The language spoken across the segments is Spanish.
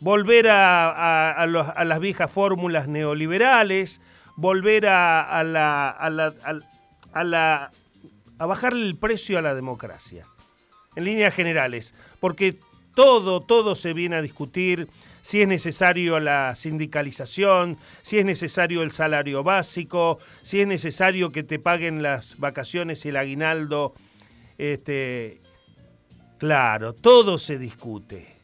volver a, las viejas fórmulas neoliberales, volver a, la, a, la, a bajarle el precio a la democracia, en líneas generales, porque todo, todo se viene a discutir, si es necesario la sindicalización, si es necesario el salario básico, si es necesario que te paguen las vacaciones y el aguinaldo. Este, claro, todo se discute.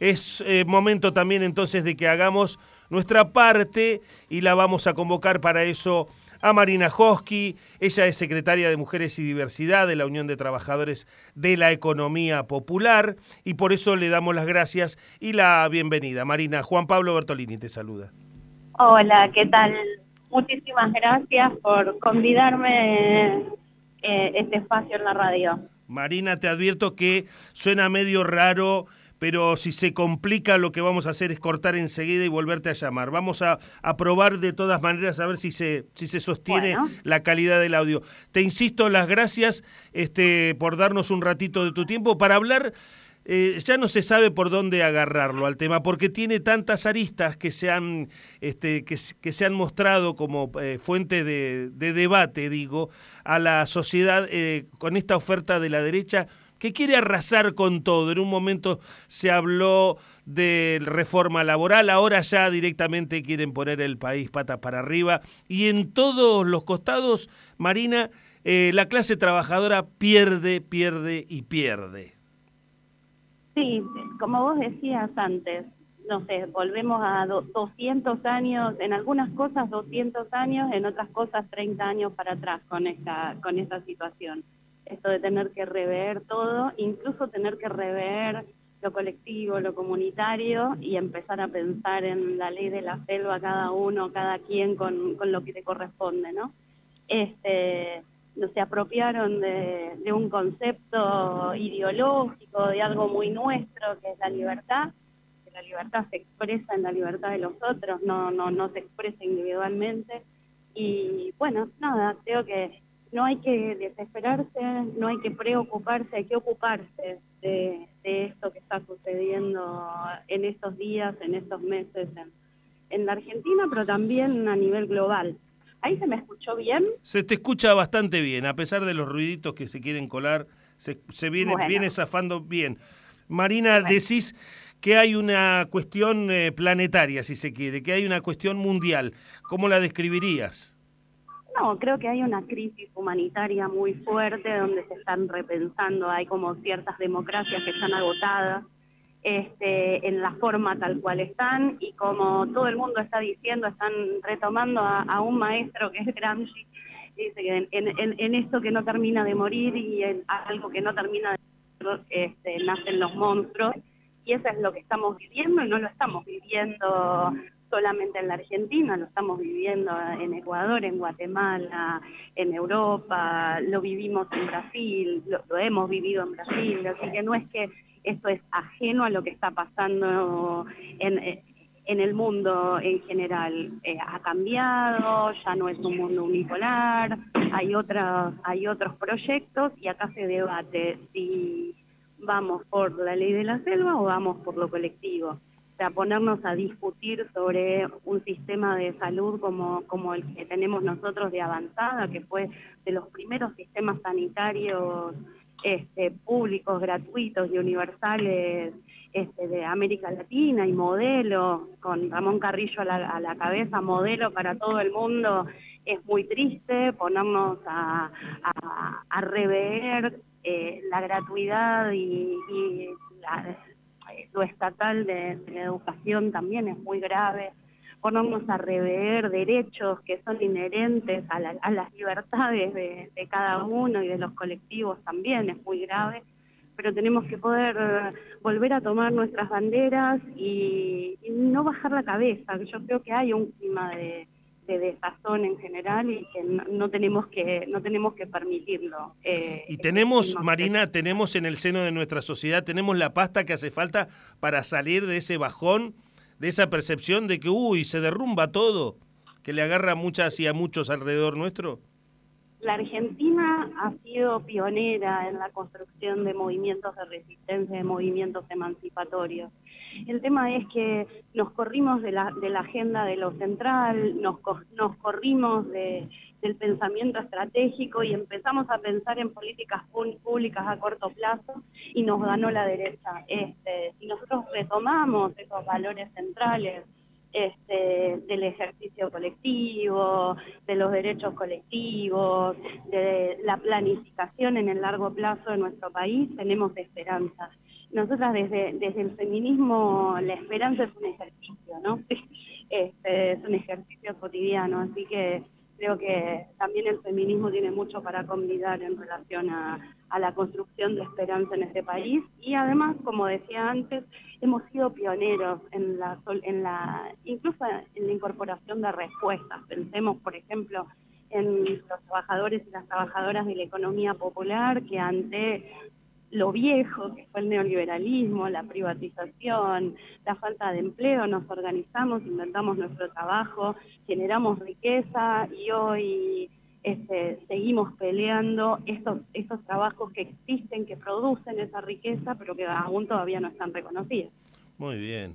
Es eh, momento también entonces de que hagamos nuestra parte y la vamos a convocar para eso a Marina Hosky. Ella es secretaria de Mujeres y Diversidad de la Unión de Trabajadores de la Economía Popular y por eso le damos las gracias y la bienvenida. Marina, Juan Pablo Bertolini te saluda. Hola, ¿qué tal? Muchísimas gracias por convidarme eh, este espacio en la radio. Marina, te advierto que suena medio raro pero si se complica lo que vamos a hacer es cortar enseguida y volverte a llamar. Vamos a, probar de todas maneras a ver si se, si se sostiene la calidad del audio. Te insisto, las gracias este, por darnos un ratito de tu tiempo para hablar. Eh, ya no se sabe por dónde agarrarlo al tema, porque tiene tantas aristas que se han, este, que, se han mostrado como eh, fuente de, debate, digo, a la sociedad eh, con esta oferta de la derecha que quiere arrasar con todo. En un momento se habló de reforma laboral, ahora ya directamente quieren poner el país patas para arriba. Y en todos los costados, Marina, eh, la clase trabajadora pierde, pierde y pierde. Sí, como vos decías antes, no sé, volvemos a 200 años, en algunas cosas 200 años, en otras cosas 30 años para atrás con esta, con esta situación esto de tener que rever todo, incluso tener que rever lo colectivo, lo comunitario y empezar a pensar en la ley de la selva, cada uno, cada quien con, con lo que te corresponde, ¿no? Este, no se apropiaron de, de, un concepto ideológico, de algo muy nuestro, que es la libertad, que la libertad se expresa en la libertad de los otros, no, no, no se expresa individualmente. Y bueno, nada, creo que no hay que desesperarse, no hay que preocuparse, hay que ocuparse de, esto que está sucediendo en estos días, en estos meses en, la Argentina, pero también a nivel global. ¿Ahí se me escuchó bien? Se te escucha bastante bien, a pesar de los ruiditos que se quieren colar, se, viene, viene zafando bien. Marina, decís que hay una cuestión eh, planetaria, si se quiere, que hay una cuestión mundial. ¿Cómo la describirías? No, creo que hay una crisis humanitaria muy fuerte donde se están repensando, hay como ciertas democracias que están agotadas este, en la forma tal cual están y como todo el mundo está diciendo, están retomando a, un maestro que es Gramsci, dice que en, esto que no termina de morir y en algo que no termina de morir, este, nacen los monstruos y eso es lo que estamos viviendo y no lo estamos viviendo solamente en la Argentina, lo estamos viviendo en Ecuador, en Guatemala, en Europa, lo vivimos en Brasil, lo, hemos vivido en Brasil, así que no es que esto es ajeno a lo que está pasando en, el mundo en general. Eh, ha cambiado, ya no es un mundo unipolar, hay, otros hay otros proyectos y acá se debate si vamos por la ley de la selva o vamos por lo colectivo a ponernos a discutir sobre un sistema de salud como, como el que tenemos nosotros de avanzada, que fue de los primeros sistemas sanitarios este, públicos, gratuitos y universales este, de América Latina y modelo, con Ramón Carrillo a la, cabeza, modelo para todo el mundo, es muy triste ponernos a, a, rever eh, la gratuidad y, y la, lo estatal de, la educación también es muy grave, ponernos a rever derechos que son inherentes a, las libertades de, cada uno y de los colectivos también es muy grave, pero tenemos que poder volver a tomar nuestras banderas y, y no bajar la cabeza, yo creo que hay un clima de de desazón en general y que no, tenemos que no tenemos que permitirlo. Eh, y tenemos, Marina, tenemos en el seno de nuestra sociedad, tenemos la pasta que hace falta para salir de ese bajón, de esa percepción de que, uy, se derrumba todo, que le agarra a muchas y a muchos alrededor nuestro. La Argentina ha sido pionera en la construcción de movimientos de resistencia, de movimientos emancipatorios. El tema es que nos corrimos de la, agenda de lo central, nos, corrimos de, del pensamiento estratégico y empezamos a pensar en políticas públicas a corto plazo y nos ganó la derecha. Este, si nosotros retomamos esos valores centrales, este, del ejercicio colectivo, de los derechos colectivos, de la planificación en el largo plazo de nuestro país, tenemos esperanza. Nosotras desde, desde el feminismo la esperanza es un ejercicio, ¿no? Este, es un ejercicio cotidiano, así que creo que también el feminismo tiene mucho para convidar en relación a, la construcción de esperanza en este país y además, como decía antes, hemos sido pioneros en la, en la incluso en la incorporación de respuestas. Pensemos, por ejemplo, en los trabajadores y las trabajadoras de la economía popular que ante lo viejo, que fue el neoliberalismo, la privatización, la falta de empleo, nos organizamos, inventamos nuestro trabajo, generamos riqueza y hoy este, seguimos peleando estos, estos trabajos que existen, que producen esa riqueza, pero que aún todavía no están reconocidos. Muy bien.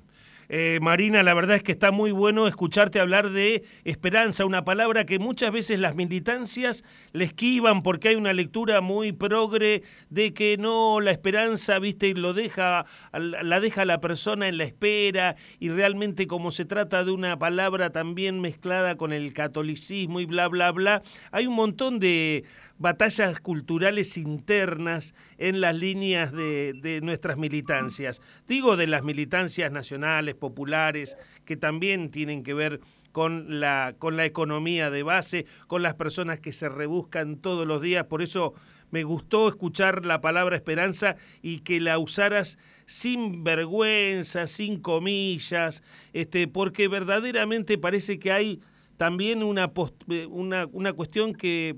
Eh, Marina, la verdad es que está muy bueno escucharte hablar de esperanza, una palabra que muchas veces las militancias le esquivan porque hay una lectura muy progre de que no, la esperanza, viste, lo deja, la deja la persona en la espera y realmente como se trata de una palabra también mezclada con el catolicismo y bla, bla, bla, hay un montón de batallas culturales internas en las líneas de, nuestras militancias. Digo de las militancias nacionales, populares, que también tienen que ver con la, con la economía de base, con las personas que se rebuscan todos los días. Por eso me gustó escuchar la palabra esperanza y que la usaras sin vergüenza, sin comillas, este, porque verdaderamente parece que hay también una, eh, una, una cuestión que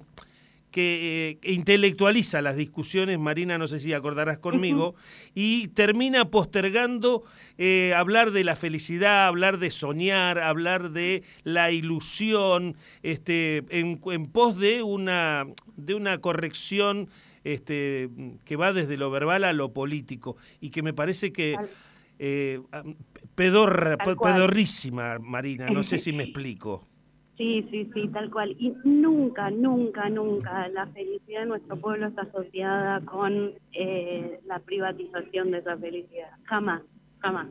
que eh, intelectualiza las discusiones, Marina, no sé si acordarás conmigo, y termina postergando eh, hablar de la felicidad, hablar de soñar, hablar de la ilusión, este, en, pos de una, de una corrección este, que va desde lo verbal a lo político, y que me parece que... Eh, pedor, pedorrísima, Marina, no sé si me explico. Sí, sí, sí, tal cual. Y nunca, nunca, nunca la felicidad de nuestro pueblo está asociada con eh, la privatización de esa felicidad. Jamás, jamás.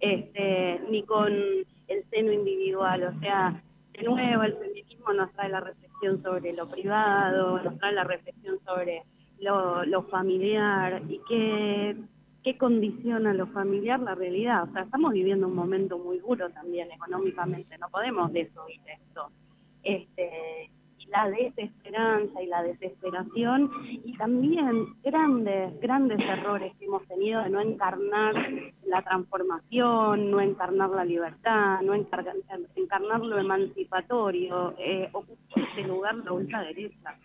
Este, ni con el seno individual. O sea, de nuevo, el feminismo nos trae la reflexión sobre lo privado, nos trae la reflexión sobre lo, lo familiar y que qué condiciona lo familiar la realidad. O sea, estamos viviendo un momento muy duro también económicamente, no podemos desoír esto. Este, la desesperanza y la desesperación y también grandes, grandes errores que hemos tenido de no encarnar la transformación, no encarnar la libertad, no encarnar, lo emancipatorio, eh, ocupa ese lugar la ultraderecha.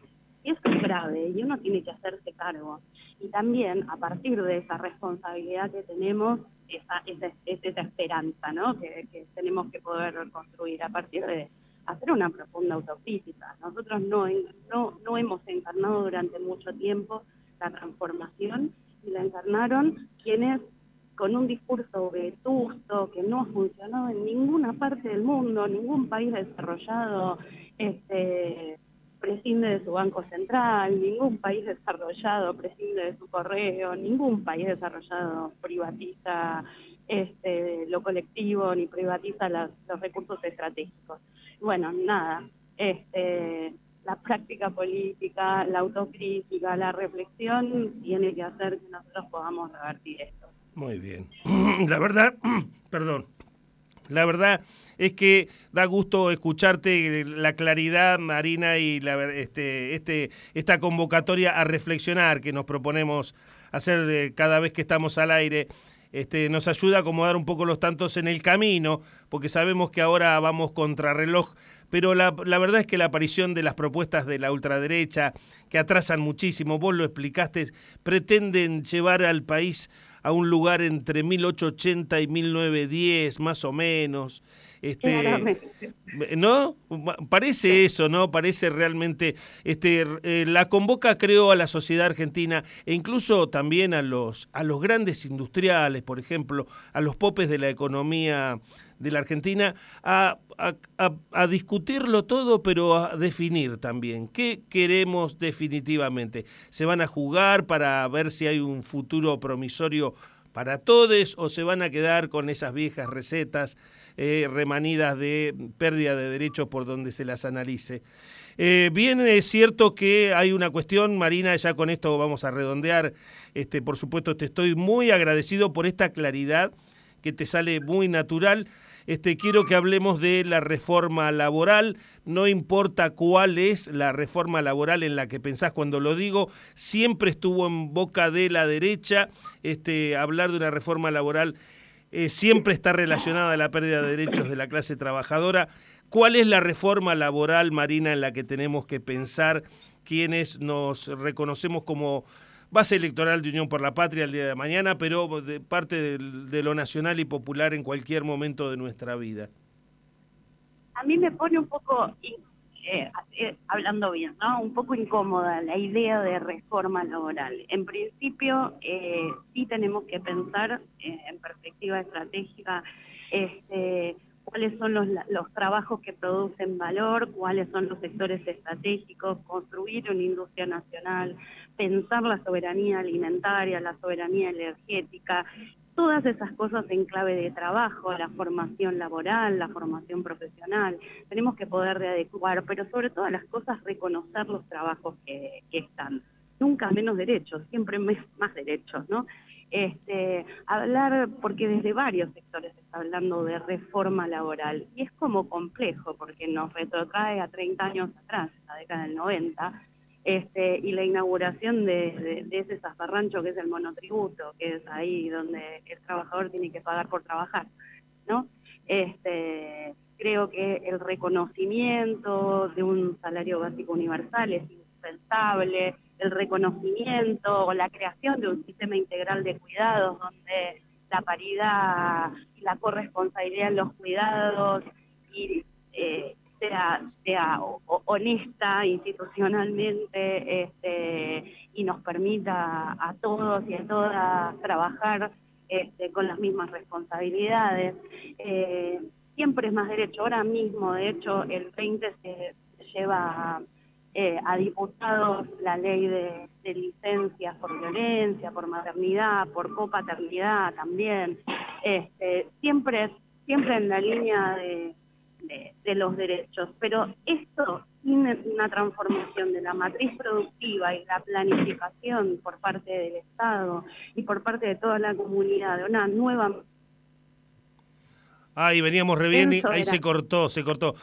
Y eso es grave y uno tiene que hacerse cargo y también a partir de esa responsabilidad que tenemos, esa, esa, esa esperanza ¿no? que, tenemos que poder construir a partir de hacer una profunda autocrítica. Nosotros no, no, no hemos encarnado durante mucho tiempo la transformación y la encarnaron quienes con un discurso vetusto que no ha funcionado en ninguna parte del mundo, ningún país desarrollado este, prescinde de su banco central, ningún país desarrollado prescinde de su correo, ningún país desarrollado privatiza este, lo colectivo ni privatiza los recursos estratégicos. Bueno, nada, este, la práctica política, la autocrítica, la reflexión tiene que hacer que nosotros podamos revertir esto. Muy bien. La verdad, perdón, la verdad es que da gusto escucharte la claridad, Marina, y la, este, este, esta convocatoria a reflexionar que nos proponemos hacer eh, cada vez que estamos al aire. Este, nos ayuda a acomodar un poco los tantos en el camino, porque sabemos que ahora vamos contra reloj, pero la, verdad es que la aparición de las propuestas de la ultraderecha, que atrasan muchísimo, vos lo explicaste, pretenden llevar al país a un lugar entre 1880 y 1910, más o menos. Este, ¿No? Parece eso, ¿no? Parece realmente. Este, eh, la convoca, creo, a la sociedad argentina e incluso también a los, a los grandes industriales, por ejemplo, a los popes de la economía de la Argentina, a, a, discutirlo todo, pero a definir también. ¿Qué queremos definitivamente? ¿Se van a jugar para ver si hay un futuro promisorio para todos o se van a quedar con esas viejas recetas? Eh, remanidas de pérdida de derechos por donde se las analice. Eh, bien es cierto que hay una cuestión, Marina, ya con esto vamos a redondear, este, por supuesto te estoy muy agradecido por esta claridad que te sale muy natural. Este, quiero que hablemos de la reforma laboral. No importa cuál es la reforma laboral en la que pensás cuando lo digo, siempre estuvo en boca de la derecha. Este, hablar de una reforma laboral eh, siempre está relacionada a la pérdida de derechos de la clase trabajadora. ¿Cuál es la reforma laboral, Marina, en la que tenemos que pensar quienes nos reconocemos como base electoral de Unión por la Patria el día de mañana, pero de parte de, lo nacional y popular en cualquier momento de nuestra vida? A mí me pone un poco eh, eh, hablando bien, ¿no? Un poco incómoda la idea de reforma laboral. En principio, eh, sí tenemos que pensar eh, en perspectiva estratégica este, cuáles son los, trabajos que producen valor, cuáles son los sectores estratégicos, construir una industria nacional, pensar la soberanía alimentaria, la soberanía energética todas esas cosas en clave de trabajo, la formación laboral, la formación profesional, tenemos que poder readecuar, pero sobre todas las cosas reconocer los trabajos que, están. Nunca menos derechos, siempre más derechos, ¿no? Este, hablar, porque desde varios sectores se está hablando de reforma laboral, y es como complejo, porque nos retrotrae a 30 años atrás, la década del 90, este, y la inauguración de, ese zafarrancho que es el monotributo, que es ahí donde el trabajador tiene que pagar por trabajar, ¿no? Este, creo que el reconocimiento de un salario básico universal es indispensable, el reconocimiento o la creación de un sistema integral de cuidados donde la paridad y la corresponsabilidad en los cuidados y eh, sea, sea honesta institucionalmente este, y nos permita a todos y a todas trabajar este, con las mismas responsabilidades. Eh, siempre es más derecho. Ahora mismo, de hecho, el 20 se, lleva eh, a diputados la ley de, de, licencias por violencia, por maternidad, por copaternidad también. Este, siempre, siempre en la línea de de, los derechos. Pero esto, sin una transformación de la matriz productiva y la planificación por parte del Estado y por parte de toda la comunidad, de una nueva... Ahí veníamos re bien y ahí se cortó, se cortó.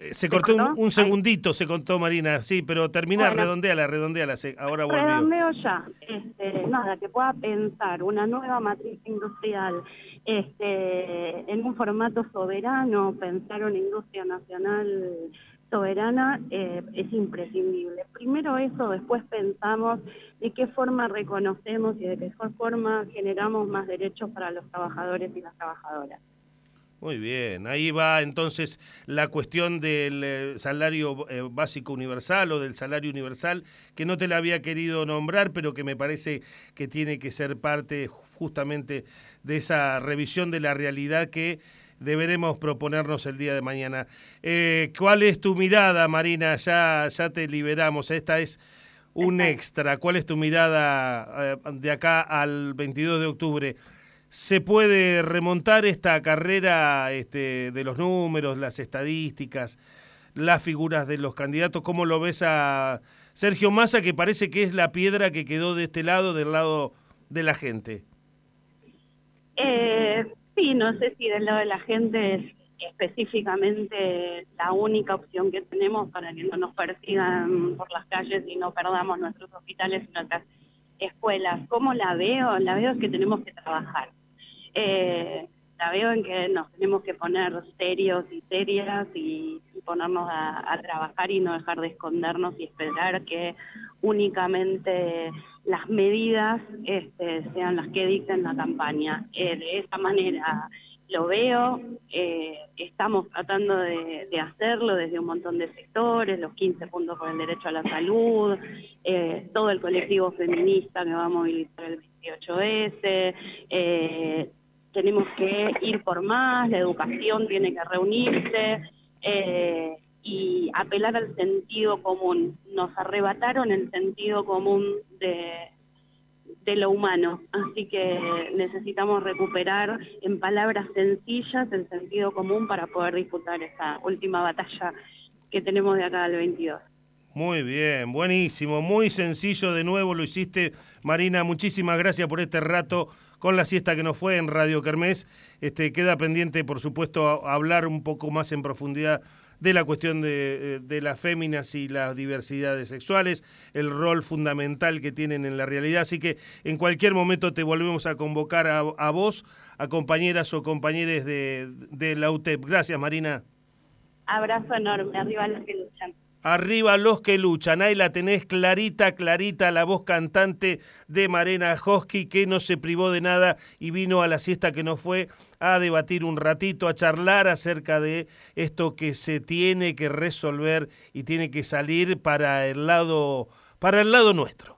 Eh, se, cortó, Un, segundito, se contó Marina, sí, pero termina, redondeala, redondeala, ahora volvió. Redondeo ya, este, nada, que pueda pensar una nueva matriz industrial este, en un formato soberano, pensar una industria nacional soberana eh, es imprescindible. Primero eso, después pensamos de qué forma reconocemos y de qué forma generamos más derechos para los trabajadores y las trabajadoras. Muy bien, ahí va entonces la cuestión del eh, salario eh, básico universal o del salario universal, que no te la había querido nombrar, pero que me parece que tiene que ser parte justamente de esa revisión de la realidad que deberemos proponernos el día de mañana. Eh, ¿Cuál es tu mirada, Marina? Ya, ya te liberamos, esta es un extra. ¿Cuál es tu mirada de acá al 22 de octubre? ¿Se puede remontar esta carrera este, de los números, las estadísticas, las figuras de los candidatos? ¿Cómo lo ves a Sergio Massa, que parece que es la piedra que quedó de este lado, del lado de la gente? Eh, sí, no sé si del lado de la gente es específicamente la única opción que tenemos para que no nos persigan por las calles y no perdamos nuestros hospitales y nuestras escuelas. ¿Cómo la veo? La veo es que tenemos que trabajar eh, la veo en que nos tenemos que poner serios y serias y, ponernos a, trabajar y no dejar de escondernos y esperar que únicamente las medidas este, sean las que dicten la campaña. Eh, de esa manera lo veo, eh, estamos tratando de, hacerlo desde un montón de sectores, los 15 puntos por el derecho a la salud, eh, todo el colectivo feminista que va a movilizar el 28S, tenemos que ir por más, la educación tiene que reunirse y apelar al sentido común. Nos arrebataron el sentido común de, lo humano, así que necesitamos recuperar en palabras sencillas el sentido común para poder disputar esa última batalla que tenemos de acá al 22. Muy bien, buenísimo, muy sencillo de nuevo lo hiciste, Marina, muchísimas gracias por este rato con la siesta que nos fue en Radio Kermés. Este, queda pendiente, por supuesto, hablar un poco más en profundidad de la cuestión de, eh, las féminas y las diversidades sexuales, el rol fundamental que tienen en la realidad. Así que en cualquier momento te volvemos a convocar a, vos, a compañeras o compañeros de, de la UTEP. Gracias, Marina. Abrazo enorme, arriba los que luchan. Arriba los que luchan. Ahí la tenés clarita, clarita, la voz cantante de Marina Hosky, que no se privó de nada y vino a la siesta que no fue a debatir un ratito, a charlar acerca de esto que se tiene que resolver y tiene que salir para el lado, para el lado nuestro.